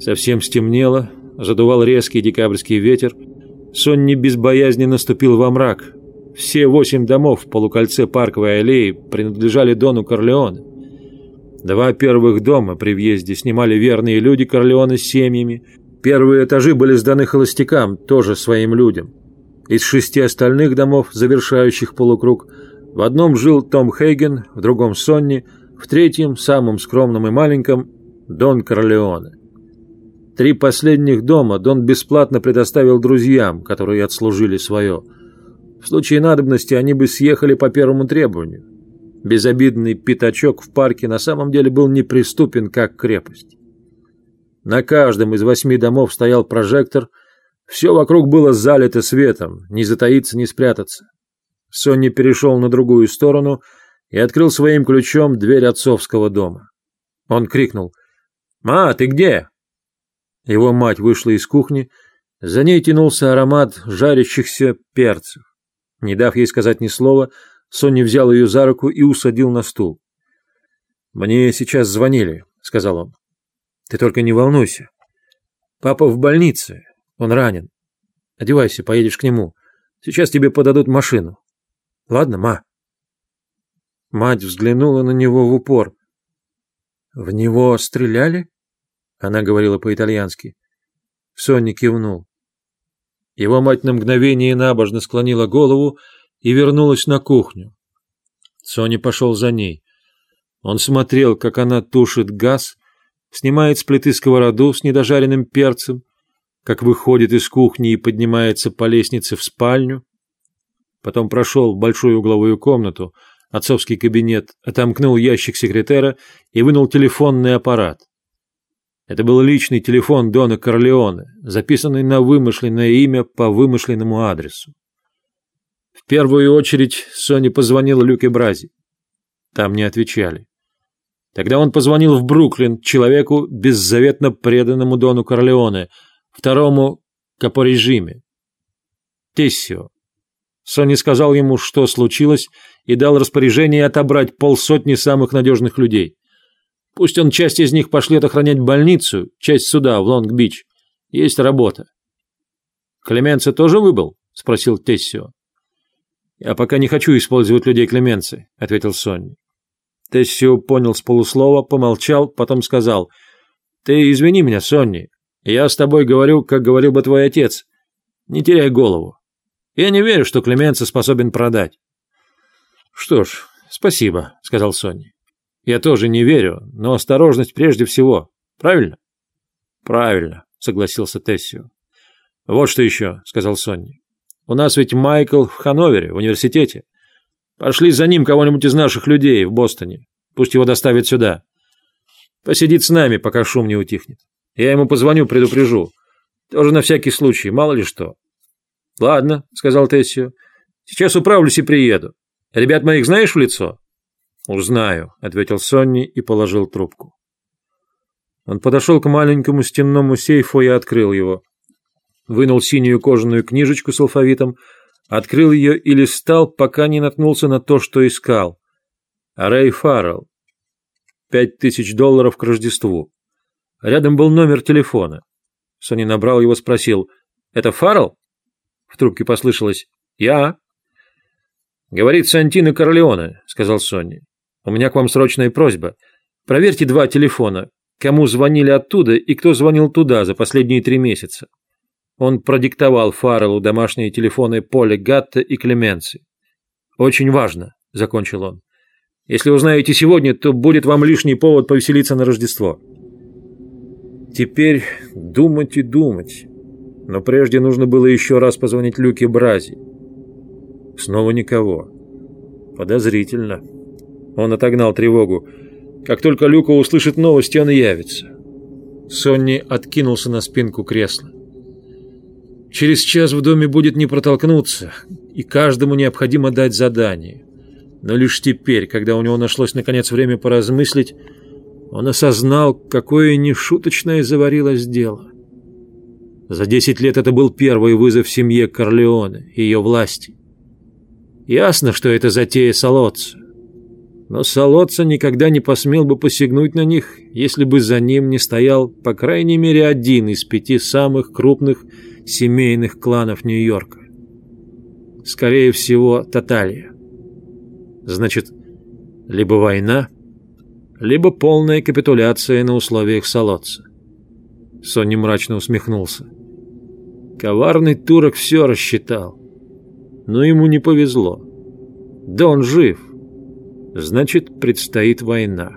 Совсем стемнело, задувал резкий декабрьский ветер. Сонни безбоязненно наступил во мрак. Все восемь домов в полукольце парковой аллеи принадлежали Дону Корлеоне. Два первых дома при въезде снимали верные люди Корлеоне с семьями. Первые этажи были сданы холостякам, тоже своим людям. Из шести остальных домов, завершающих полукруг, в одном жил Том Хейген, в другом Сонни, в третьем, самом скромном и маленьком, Дон Корлеоне. Три последних дома Дон бесплатно предоставил друзьям, которые отслужили свое. В случае надобности они бы съехали по первому требованию. Безобидный пятачок в парке на самом деле был неприступен, как крепость. На каждом из восьми домов стоял прожектор, все вокруг было залито светом, не затаиться, не спрятаться. Сонни перешел на другую сторону и открыл своим ключом дверь отцовского дома. Он крикнул «Ма, ты где?» Его мать вышла из кухни, за ней тянулся аромат жарящихся перцев. Не дав ей сказать ни слова, Сонни взял ее за руку и усадил на стул. «Мне сейчас звонили», — сказал он. «Ты только не волнуйся. Папа в больнице, он ранен. Одевайся, поедешь к нему. Сейчас тебе подадут машину. Ладно, ма?» Мать взглянула на него в упор. «В него стреляли?» Она говорила по-итальянски. Сонни кивнул. Его мать на мгновение набожно склонила голову и вернулась на кухню. Соня пошел за ней. Он смотрел, как она тушит газ, снимает с плиты сковороду с недожаренным перцем, как выходит из кухни и поднимается по лестнице в спальню. Потом прошел в большую угловую комнату, отцовский кабинет, отомкнул ящик секретера и вынул телефонный аппарат. Это был личный телефон Дона Корлеоне, записанный на вымышленное имя по вымышленному адресу. В первую очередь Сони позвонил Люке Брази. Там не отвечали. Тогда он позвонил в Бруклин человеку, беззаветно преданному Дону Корлеоне, второму капорежиме. Тессио. Сони сказал ему, что случилось, и дал распоряжение отобрать полсотни самых надежных людей. Пусть он часть из них пошлет охранять больницу, часть сюда, в Лонг-Бич. Есть работа. «Клеменце тоже выбыл?» – спросил Тессио. «Я пока не хочу использовать людей Клеменцы», – ответил Сонни. Тессио понял с полуслова, помолчал, потом сказал. «Ты извини меня, Сонни. Я с тобой говорю, как говорил бы твой отец. Не теряй голову. Я не верю, что Клеменце способен продать». «Что ж, спасибо», — сказал Сонни. Я тоже не верю, но осторожность прежде всего. Правильно? Правильно, согласился Тессио. Вот что еще, сказал Сонни. У нас ведь Майкл в Ханновере, в университете. Пошли за ним кого-нибудь из наших людей в Бостоне. Пусть его доставят сюда. Посидит с нами, пока шум не утихнет. Я ему позвоню, предупрежу. Тоже на всякий случай, мало ли что. Ладно, сказал Тессио. Сейчас управлюсь и приеду. Ребят моих знаешь в лицо? «Узнаю», — ответил Сонни и положил трубку. Он подошел к маленькому стенному сейфу и открыл его. Вынул синюю кожаную книжечку с алфавитом, открыл ее и листал, пока не наткнулся на то, что искал. Рэй Фаррелл. Пять тысяч долларов к Рождеству. Рядом был номер телефона. Сонни набрал его, спросил. «Это Фаррелл?» В трубке послышалось. «Я». «Говорит Сантино Корлеоне», — сказал Сонни. У меня к вам срочная просьба. Проверьте два телефона. Кому звонили оттуда и кто звонил туда за последние три месяца. Он продиктовал Фарреллу домашние телефоны Поля Гатта и Клеменции. «Очень важно», — закончил он. «Если узнаете сегодня, то будет вам лишний повод повеселиться на Рождество». Теперь думать и думать. Но прежде нужно было еще раз позвонить Люке Брази. Снова никого. Подозрительно. Он отогнал тревогу. Как только Люка услышит новости, он явится. Сонни откинулся на спинку кресла. Через час в доме будет не протолкнуться, и каждому необходимо дать задание. Но лишь теперь, когда у него нашлось наконец время поразмыслить, он осознал, какое нешуточное заварилось дело. За десять лет это был первый вызов семье Корлеоне и ее власти. Ясно, что это затея Солоца. Но Солоца никогда не посмел бы посягнуть на них, если бы за ним не стоял по крайней мере один из пяти самых крупных семейных кланов Нью-Йорка. Скорее всего, Таталья. Значит, либо война, либо полная капитуляция на условиях Солоца. Сонни мрачно усмехнулся. Коварный турок все рассчитал. Но ему не повезло. Да он жив. Значит, предстоит война.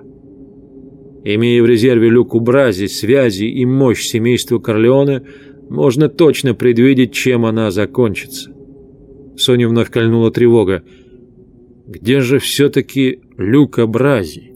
Имея в резерве люку Брази, связи и мощь семейства Корлеоне, можно точно предвидеть, чем она закончится. Соню вновь кольнула тревога. Где же все-таки люка Брази?